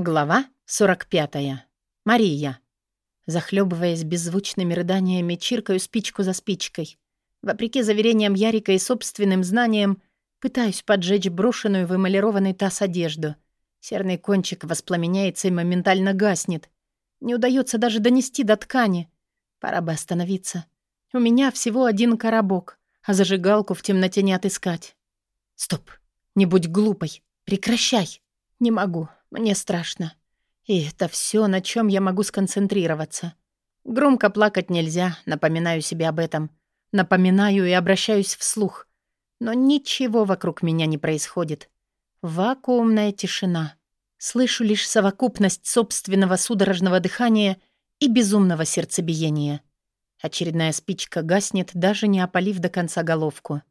Глава 45. Мария. Захлебываясь беззвучными рыданиями, чиркаю спичку за спичкой. Вопреки заверениям Ярика и собственным знаниям, пытаюсь поджечь брошенную в эмалированный таз одежду. Серный кончик воспламеняется и моментально гаснет. Не удается даже донести до ткани. Пора бы остановиться. У меня всего один коробок, а зажигалку в темноте не отыскать. Стоп. Не будь глупой. Прекращай. Не могу. Мне страшно. И это все, на чем я могу сконцентрироваться. Громко плакать нельзя, напоминаю себе об этом. Напоминаю и обращаюсь вслух. Но ничего вокруг меня не происходит. Вакуумная тишина. Слышу лишь совокупность собственного судорожного дыхания и безумного сердцебиения. Очередная спичка гаснет, даже не опалив до конца головку.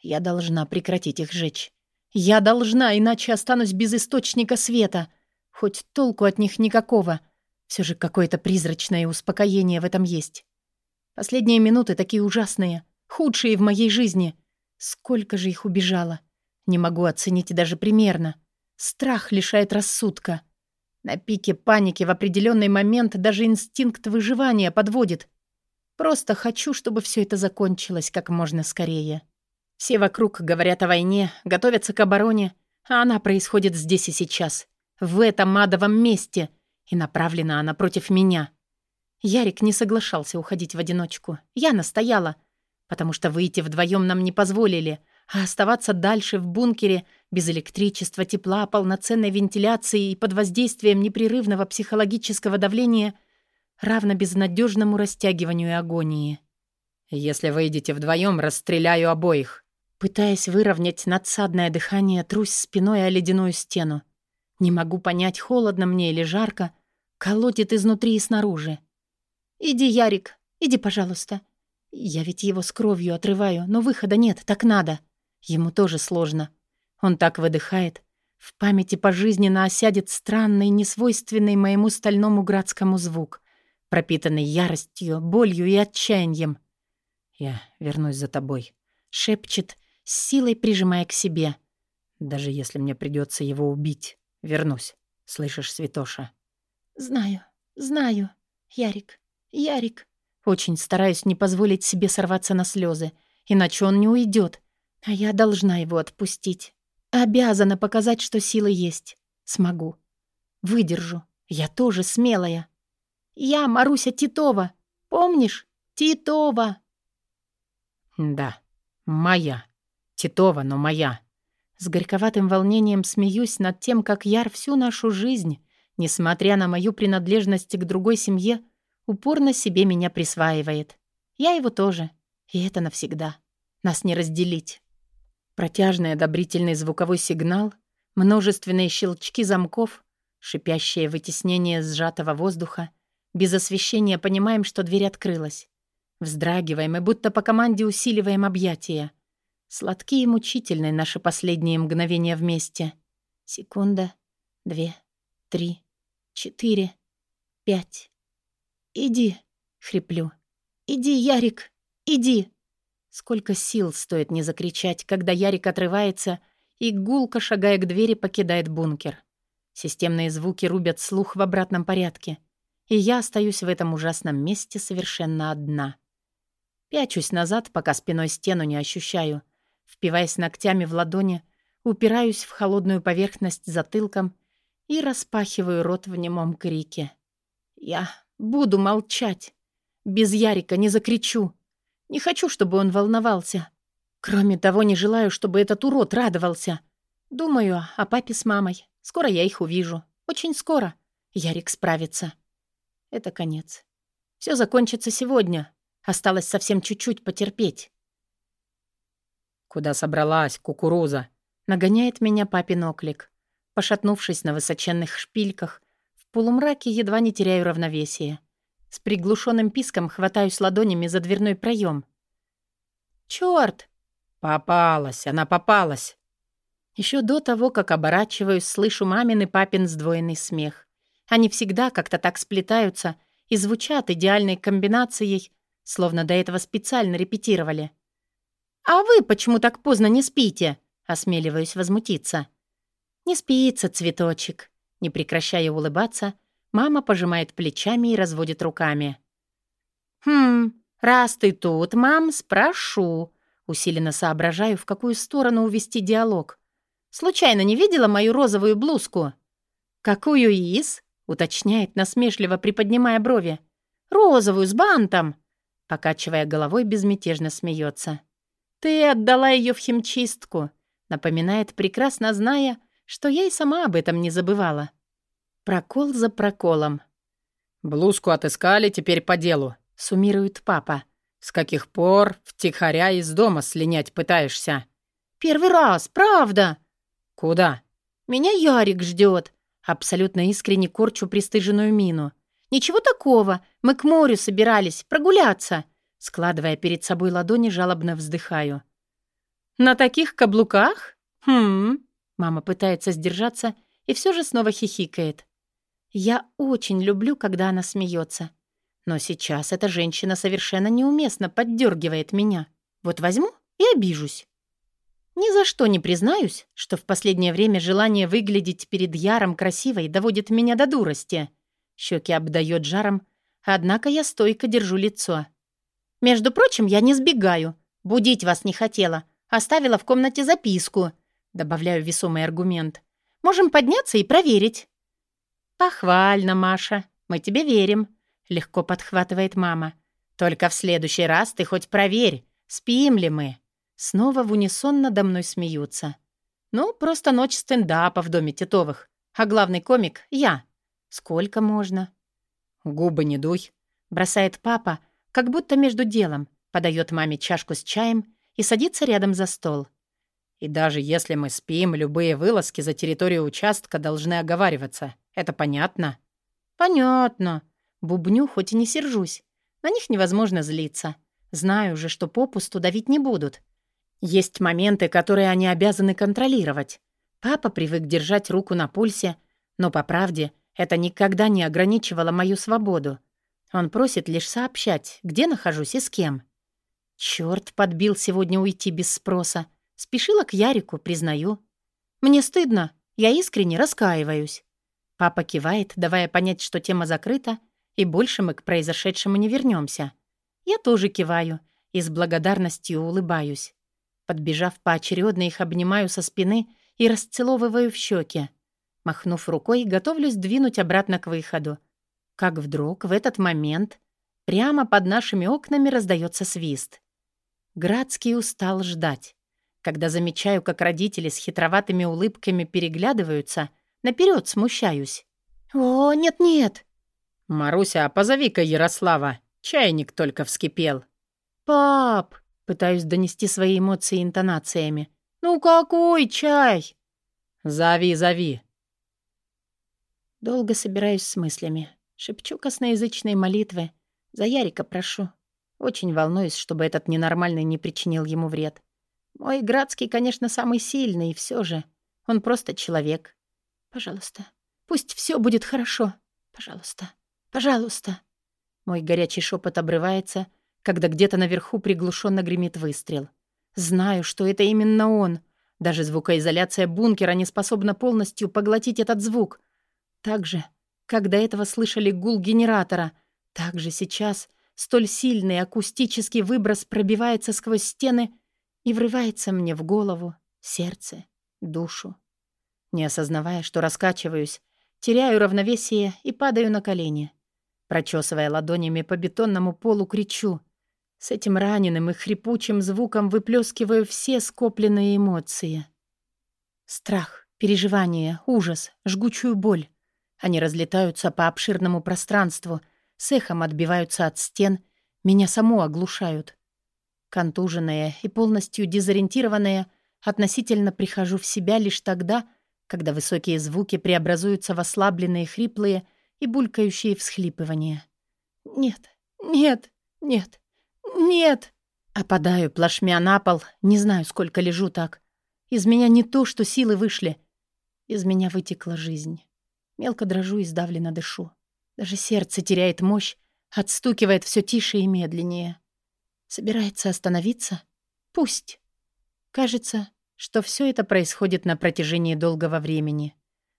Я должна прекратить их жечь. Я должна, иначе останусь без источника света. Хоть толку от них никакого. Все же какое-то призрачное успокоение в этом есть. Последние минуты такие ужасные, худшие в моей жизни. Сколько же их убежало. Не могу оценить даже примерно. Страх лишает рассудка. На пике паники в определенный момент даже инстинкт выживания подводит. Просто хочу, чтобы все это закончилось как можно скорее. Все вокруг говорят о войне, готовятся к обороне, а она происходит здесь и сейчас, в этом адовом месте, и направлена она против меня. Ярик не соглашался уходить в одиночку. Я настояла, потому что выйти вдвоем нам не позволили, а оставаться дальше в бункере без электричества, тепла, полноценной вентиляции и под воздействием непрерывного психологического давления равно безнадежному растягиванию агонии. «Если выйдете вдвоем, расстреляю обоих», Пытаясь выровнять надсадное дыхание, трусь спиной о ледяную стену. Не могу понять, холодно мне или жарко. Колотит изнутри и снаружи. «Иди, Ярик, иди, пожалуйста. Я ведь его с кровью отрываю, но выхода нет, так надо. Ему тоже сложно. Он так выдыхает. В памяти пожизненно осядет странный, несвойственный моему стальному градскому звук, пропитанный яростью, болью и отчаянием. «Я вернусь за тобой», — шепчет, с силой прижимая к себе. Даже если мне придется его убить, вернусь. Слышишь, Святоша? Знаю, знаю. Ярик, Ярик. Очень стараюсь не позволить себе сорваться на слезы, иначе он не уйдет. А я должна его отпустить. Обязана показать, что силы есть. Смогу. Выдержу. Я тоже смелая. Я Маруся Титова. Помнишь? Титова. Да, моя. Титова, но моя. С горьковатым волнением смеюсь над тем, как Яр всю нашу жизнь, несмотря на мою принадлежность к другой семье, упорно себе меня присваивает. Я его тоже. И это навсегда. Нас не разделить. Протяжный одобрительный звуковой сигнал, множественные щелчки замков, шипящее вытеснение сжатого воздуха. Без освещения понимаем, что дверь открылась. Вздрагиваем и будто по команде усиливаем объятия — Сладкие и мучительные наши последние мгновения вместе. Секунда, две, три, четыре, пять. «Иди», — хриплю. «Иди, Ярик, иди!» Сколько сил стоит не закричать, когда Ярик отрывается и, гулко шагая к двери, покидает бункер. Системные звуки рубят слух в обратном порядке, и я остаюсь в этом ужасном месте совершенно одна. Пячусь назад, пока спиной стену не ощущаю — Впиваясь ногтями в ладони, упираюсь в холодную поверхность затылком и распахиваю рот в немом крике. Я буду молчать. Без Ярика не закричу. Не хочу, чтобы он волновался. Кроме того, не желаю, чтобы этот урод радовался. Думаю о папе с мамой. Скоро я их увижу. Очень скоро. Ярик справится. Это конец. Все закончится сегодня. Осталось совсем чуть-чуть потерпеть. «Куда собралась, кукуруза?» Нагоняет меня папин оклик. Пошатнувшись на высоченных шпильках, в полумраке едва не теряю равновесие. С приглушенным писком хватаюсь ладонями за дверной проем. «Чёрт!» «Попалась, она попалась!» Еще до того, как оборачиваюсь, слышу мамин и папин сдвоенный смех. Они всегда как-то так сплетаются и звучат идеальной комбинацией, словно до этого специально репетировали. «А вы почему так поздно не спите?» — осмеливаюсь возмутиться. «Не спится, цветочек», — Не прекращая улыбаться, мама пожимает плечами и разводит руками. «Хм, раз ты тут, мам, спрошу». Усиленно соображаю, в какую сторону увести диалог. «Случайно не видела мою розовую блузку?» «Какую из?» — уточняет, насмешливо приподнимая брови. «Розовую, с бантом!» Покачивая головой, безмятежно смеется. «Ты отдала ее в химчистку», — напоминает, прекрасно зная, что я и сама об этом не забывала. Прокол за проколом. «Блузку отыскали, теперь по делу», — суммирует папа. «С каких пор втихаря из дома слинять пытаешься?» «Первый раз, правда!» «Куда?» «Меня Ярик ждет. Абсолютно искренне корчу пристыженную мину. «Ничего такого. Мы к морю собирались. Прогуляться». Складывая перед собой ладони, жалобно вздыхаю. «На таких каблуках? Хм...» Мама пытается сдержаться и все же снова хихикает. Я очень люблю, когда она смеется. Но сейчас эта женщина совершенно неуместно поддергивает меня. Вот возьму и обижусь. Ни за что не признаюсь, что в последнее время желание выглядеть перед Яром красивой доводит меня до дурости. Щеки обдает жаром, однако я стойко держу лицо. Между прочим, я не сбегаю. Будить вас не хотела. Оставила в комнате записку. Добавляю весомый аргумент. Можем подняться и проверить. Похвально, Маша. Мы тебе верим. Легко подхватывает мама. Только в следующий раз ты хоть проверь, спим ли мы. Снова в унисон надо мной смеются. Ну, просто ночь стендапа в доме Титовых. А главный комик — я. Сколько можно? Губы не дуй. Бросает папа, как будто между делом. Подает маме чашку с чаем и садится рядом за стол. И даже если мы спим, любые вылазки за территорию участка должны оговариваться. Это понятно? Понятно. Бубню, хоть и не сержусь. На них невозможно злиться. Знаю же, что попусту давить не будут. Есть моменты, которые они обязаны контролировать. Папа привык держать руку на пульсе, но, по правде, это никогда не ограничивало мою свободу. Он просит лишь сообщать, где нахожусь и с кем. Чёрт, подбил сегодня уйти без спроса. Спешила к Ярику, признаю. Мне стыдно, я искренне раскаиваюсь. Папа кивает, давая понять, что тема закрыта, и больше мы к произошедшему не вернемся. Я тоже киваю и с благодарностью улыбаюсь. Подбежав поочередно, их обнимаю со спины и расцеловываю в щеки. Махнув рукой, готовлюсь двинуть обратно к выходу. Как вдруг в этот момент прямо под нашими окнами раздается свист. Градский устал ждать. Когда замечаю, как родители с хитроватыми улыбками переглядываются, наперед смущаюсь. «О, нет-нет!» «Маруся, позови-ка Ярослава. Чайник только вскипел». «Пап!» Пытаюсь донести свои эмоции интонациями. «Ну какой чай?» «Зови, зови!» Долго собираюсь с мыслями. Шепчу косноязычные молитвы. За Ярика прошу. Очень волнуюсь, чтобы этот ненормальный не причинил ему вред. Мой Градский, конечно, самый сильный, и все же. Он просто человек. Пожалуйста, пусть все будет хорошо. Пожалуйста, пожалуйста. Мой горячий шепот обрывается, когда где-то наверху приглушенно гремит выстрел. Знаю, что это именно он. Даже звукоизоляция бункера не способна полностью поглотить этот звук. Так же, до этого слышали гул генератора, так же сейчас столь сильный акустический выброс пробивается сквозь стены и врывается мне в голову, сердце, душу. Не осознавая, что раскачиваюсь, теряю равновесие и падаю на колени. Прочесывая ладонями по бетонному полу, кричу — с этим раненым и хрипучим звуком выплескиваю все скопленные эмоции. Страх, переживание, ужас, жгучую боль. Они разлетаются по обширному пространству, с эхом отбиваются от стен, меня само оглушают. Контуженная и полностью дезориентированная, относительно прихожу в себя лишь тогда, когда высокие звуки преобразуются в ослабленные хриплые и булькающие всхлипывания. «Нет, нет, нет, «Нет!» Опадаю плашмя на пол, не знаю, сколько лежу так. Из меня не то, что силы вышли. Из меня вытекла жизнь. Мелко дрожу и сдавленно дышу. Даже сердце теряет мощь, отстукивает все тише и медленнее. Собирается остановиться? Пусть. Кажется, что все это происходит на протяжении долгого времени.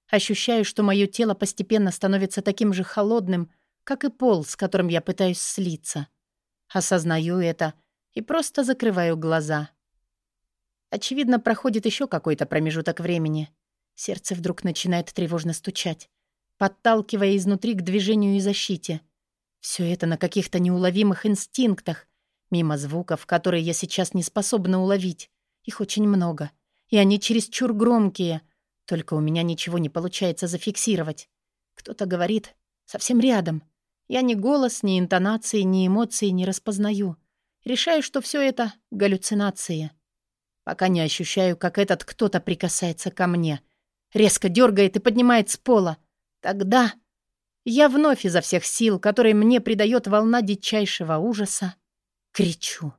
Ощущаю, что мое тело постепенно становится таким же холодным, как и пол, с которым я пытаюсь слиться. Осознаю это и просто закрываю глаза. Очевидно, проходит еще какой-то промежуток времени. Сердце вдруг начинает тревожно стучать, подталкивая изнутри к движению и защите. Все это на каких-то неуловимых инстинктах, мимо звуков, которые я сейчас не способна уловить. Их очень много, и они чересчур громкие, только у меня ничего не получается зафиксировать. Кто-то говорит совсем рядом. Я ни голос, ни интонации, ни эмоции не распознаю. Решаю, что все это — галлюцинации. Пока не ощущаю, как этот кто-то прикасается ко мне. Резко дергает и поднимает с пола. Тогда я вновь изо всех сил, которые мне придает волна дичайшего ужаса, кричу.